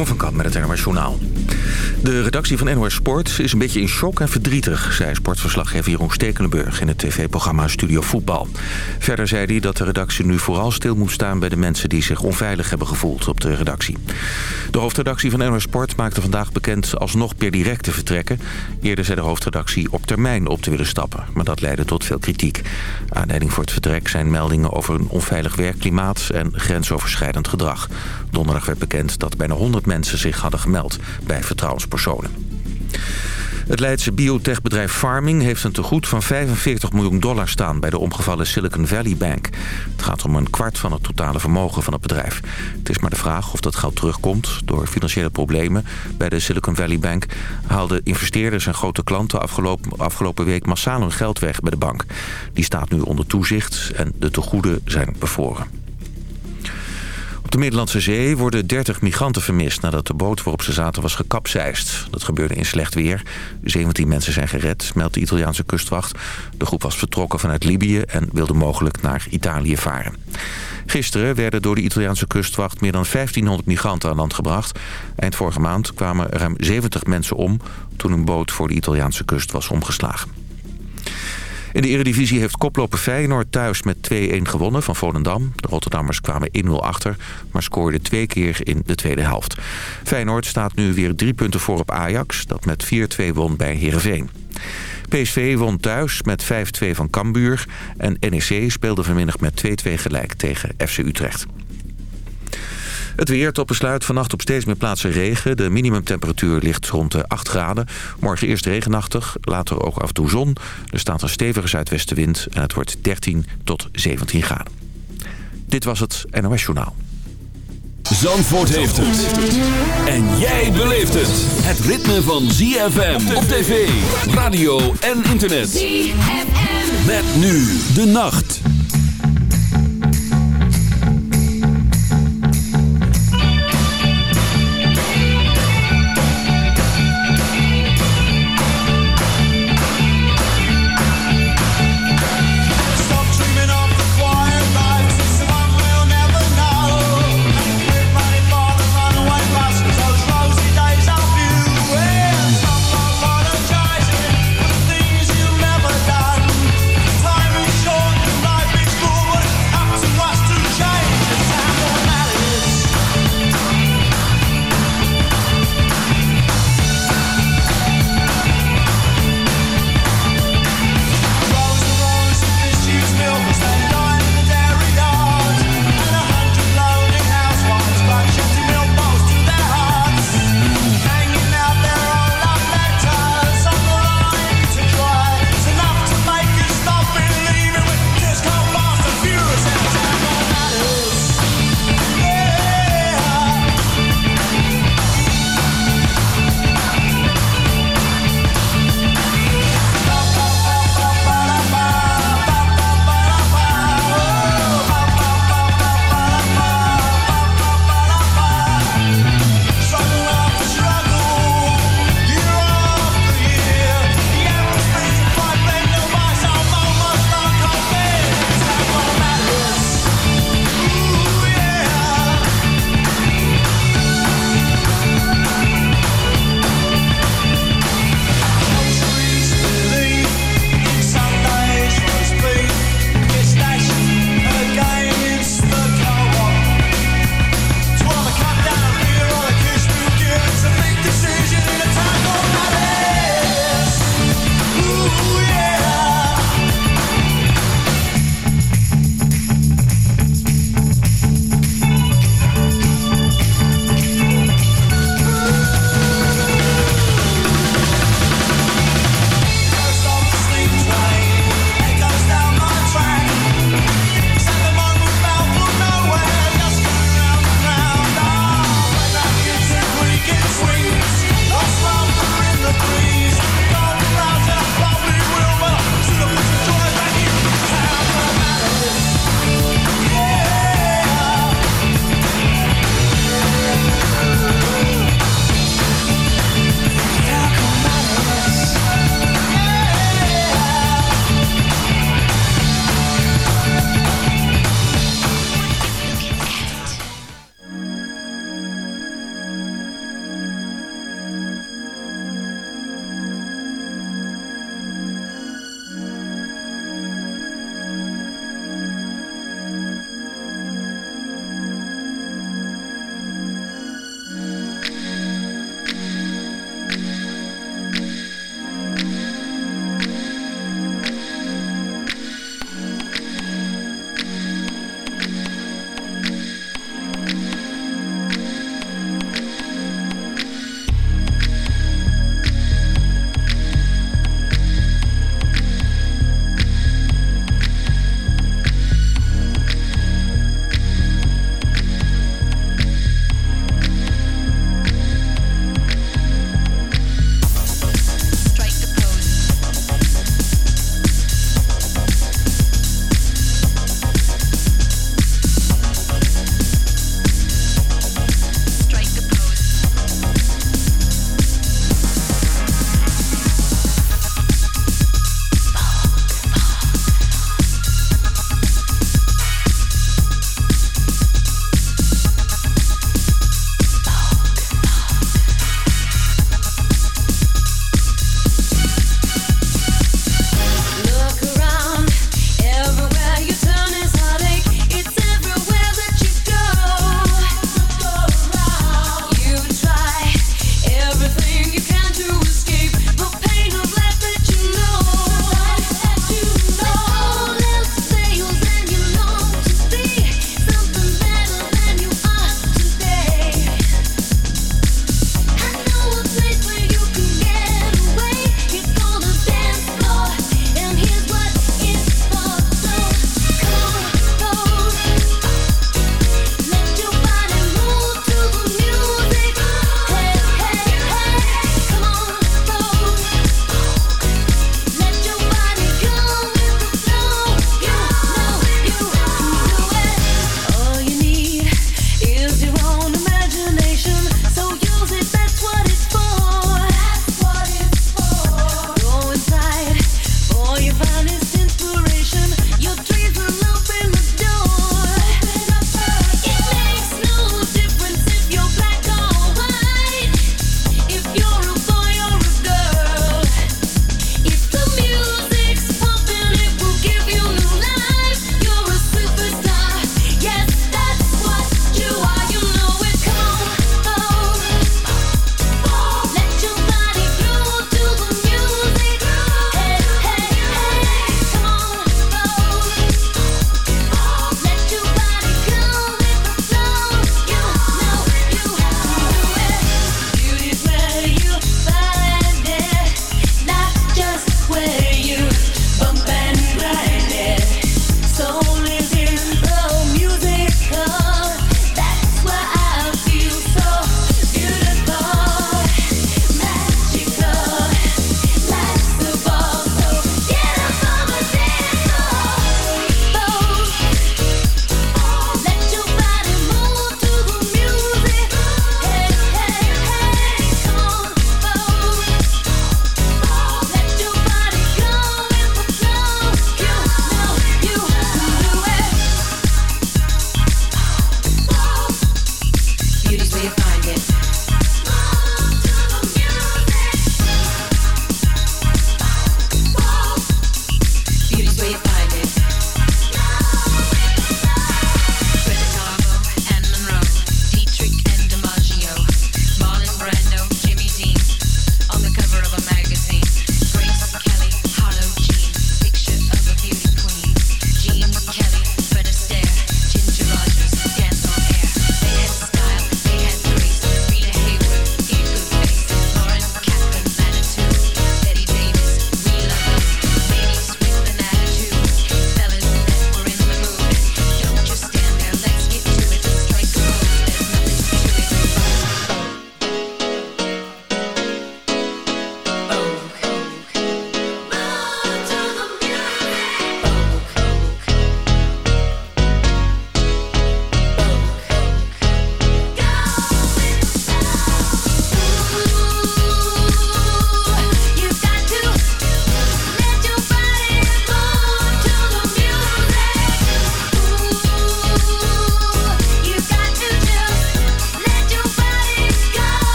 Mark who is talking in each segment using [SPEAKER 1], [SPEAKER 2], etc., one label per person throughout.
[SPEAKER 1] Jeroen van Kamp met het NOS Journaal. De redactie van NOS Sport is een beetje in shock en verdrietig... zei sportverslaggever Jeroen Stekelenburg in het tv-programma Studio Voetbal. Verder zei hij dat de redactie nu vooral stil moet staan... bij de mensen die zich onveilig hebben gevoeld op de redactie. De hoofdredactie van NOS Sport maakte vandaag bekend alsnog per direct te vertrekken. Eerder zei de hoofdredactie op termijn op te willen stappen. Maar dat leidde tot veel kritiek. Aanleiding voor het vertrek zijn meldingen over een onveilig werkklimaat... en grensoverschrijdend gedrag. Donderdag werd bekend dat bijna 100 mensen zich hadden gemeld bij vertrouwenspersonen. Het Leidse biotechbedrijf Farming heeft een tegoed van 45 miljoen dollar staan bij de omgevallen Silicon Valley Bank. Het gaat om een kwart van het totale vermogen van het bedrijf. Het is maar de vraag of dat geld terugkomt. Door financiële problemen bij de Silicon Valley Bank haalden investeerders en grote klanten afgelopen, afgelopen week massaal hun geld weg bij de bank. Die staat nu onder toezicht en de tegoeden zijn bevoren. Op de Middellandse Zee worden 30 migranten vermist... nadat de boot waarop ze zaten was gekapseist. Dat gebeurde in slecht weer. 17 mensen zijn gered, meldt de Italiaanse kustwacht. De groep was vertrokken vanuit Libië... en wilde mogelijk naar Italië varen. Gisteren werden door de Italiaanse kustwacht... meer dan 1500 migranten aan land gebracht. Eind vorige maand kwamen ruim 70 mensen om... toen een boot voor de Italiaanse kust was omgeslagen. In de Eredivisie heeft koploper Feyenoord thuis met 2-1 gewonnen van Volendam. De Rotterdammers kwamen 1-0 achter, maar scoorden twee keer in de tweede helft. Feyenoord staat nu weer drie punten voor op Ajax, dat met 4-2 won bij Heerenveen. PSV won thuis met 5-2 van Cambuur en NEC speelde vanmiddag met 2-2 gelijk tegen FC Utrecht. Het weer tot besluit vannacht op steeds meer plaatsen regen. De minimumtemperatuur ligt rond de 8 graden. Morgen eerst regenachtig, later ook af en toe zon. Er staat een stevige zuidwestenwind en het wordt 13 tot 17 graden. Dit was het NOS Journaal.
[SPEAKER 2] Zandvoort heeft het. En jij beleeft het. Het ritme van ZFM op tv, radio en internet. ZFM. Met nu de nacht.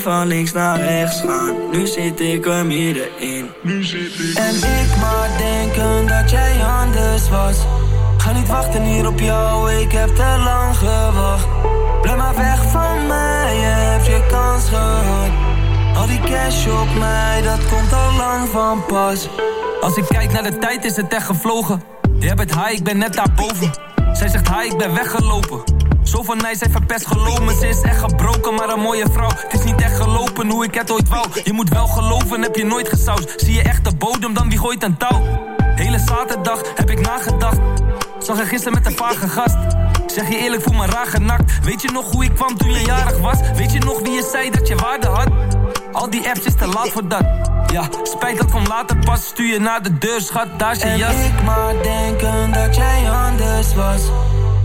[SPEAKER 3] Van links naar rechts gaan, nu zit ik er middenin. Nu zit ik En ik maar denken dat jij anders was. Ga niet wachten hier op jou, ik heb te lang gewacht. Blijf maar weg van mij, je hebt je kans gehad. Al die cash op mij, dat komt al lang van pas.
[SPEAKER 4] Als ik kijk naar de tijd, is het echt gevlogen. Je hebt het high, ik ben net daarboven. Zij zegt hi, ik ben weggelopen. Zo van mij, zij verpest geloven. Ze is echt gebroken, maar een mooie vrouw. Het is niet echt gelopen hoe ik het ooit wou. Je moet wel geloven, heb je nooit gesausd. Zie je echt de bodem, dan wie gooit een touw? Hele zaterdag heb ik nagedacht. Zag je gisteren met een vage gast. Zeg je eerlijk, voel me raar genakt. Weet je nog hoe ik kwam toen je jarig was? Weet je nog wie je zei dat je waarde had? Al die apps is te laat voor dat. Ja, spijt dat van later pas. Stuur je naar de deur, schat, daar is je
[SPEAKER 3] en
[SPEAKER 4] jas.
[SPEAKER 3] ik maar denken dat jij anders was.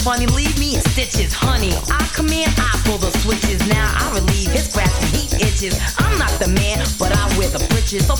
[SPEAKER 5] funny, leave me in stitches, honey. I come in, I pull the switches. Now I relieve his grasp and he itches. I'm not the man, but I wear the britches. So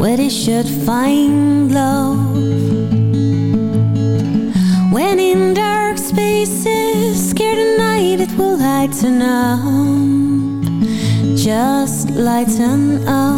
[SPEAKER 6] Where they
[SPEAKER 2] should find love. When in dark spaces scared the night it will lighten up. Just lighten up.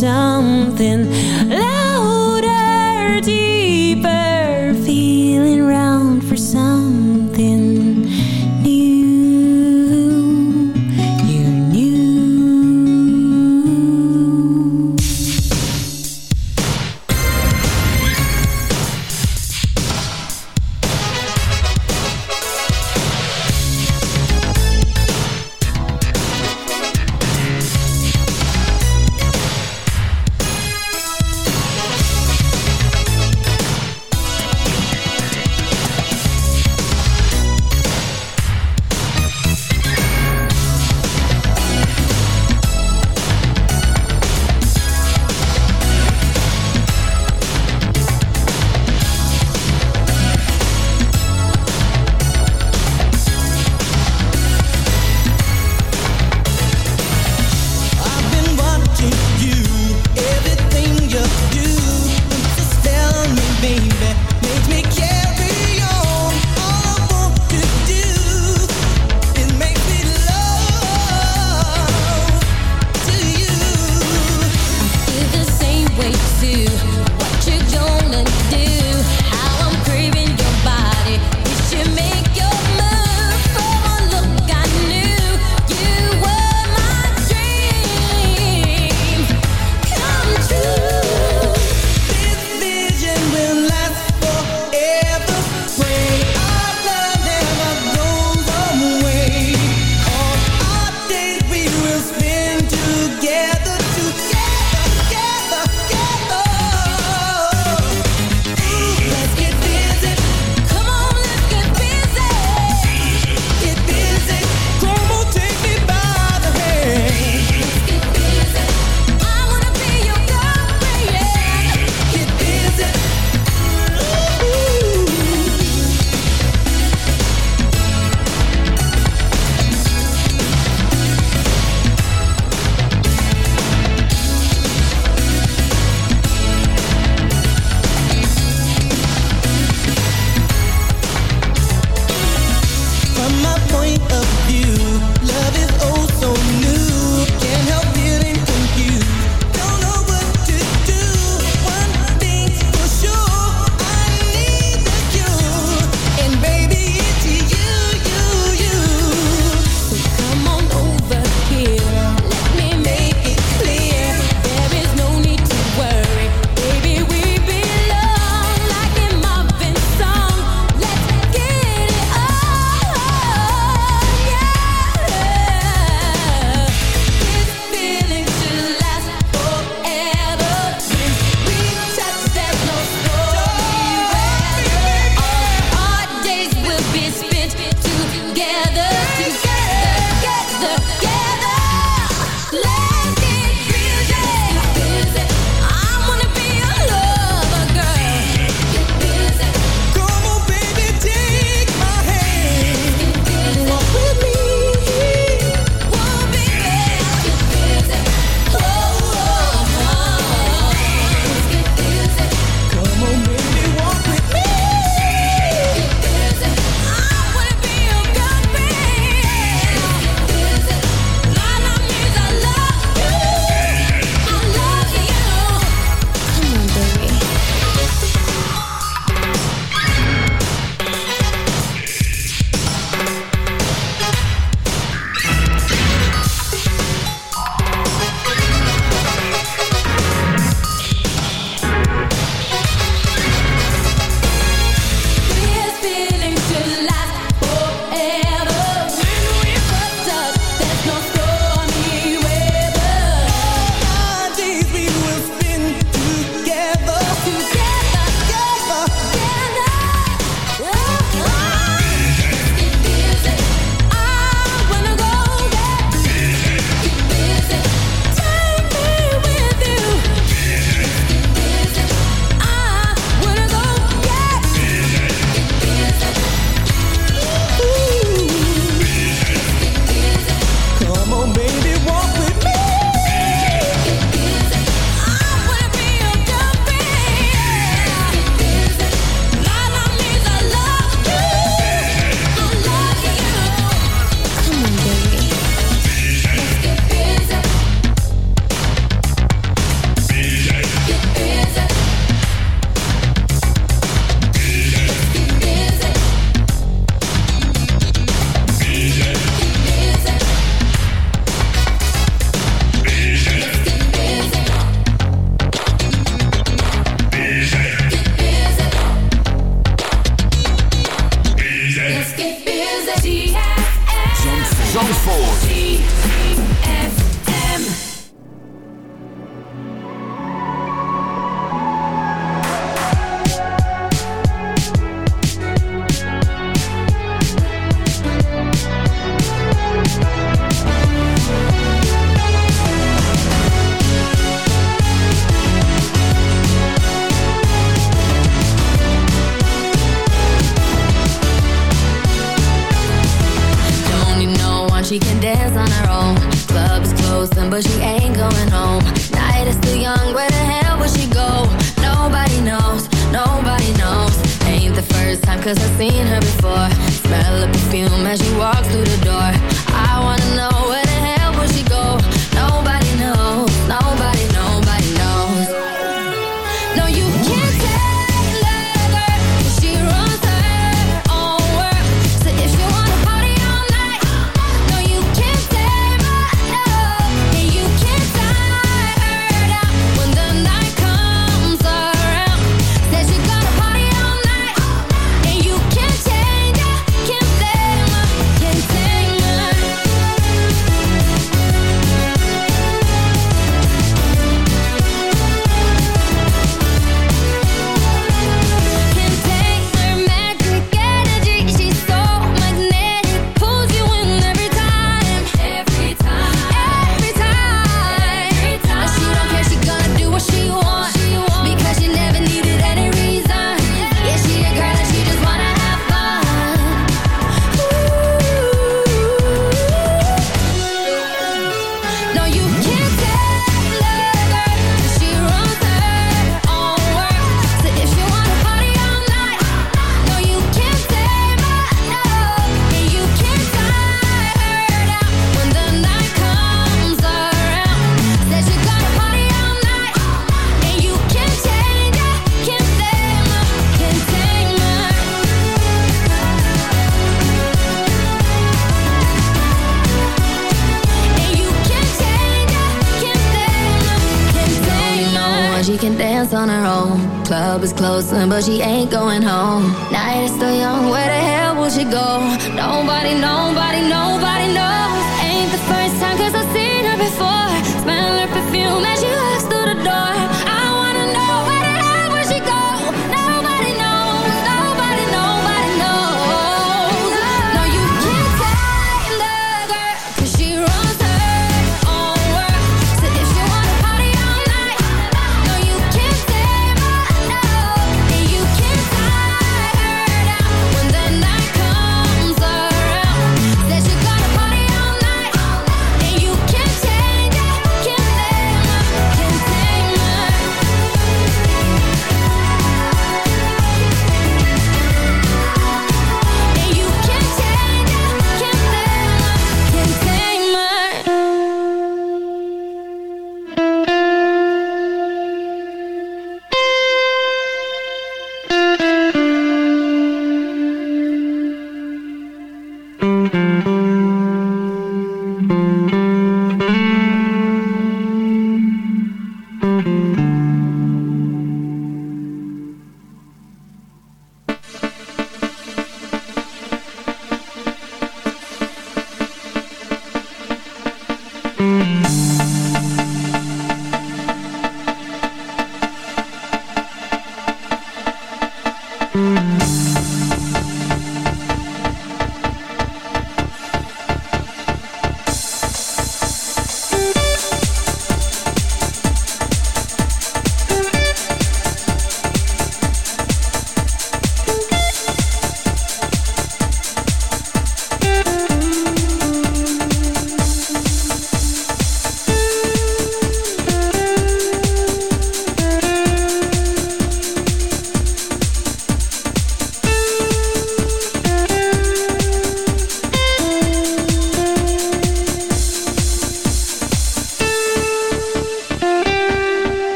[SPEAKER 2] Something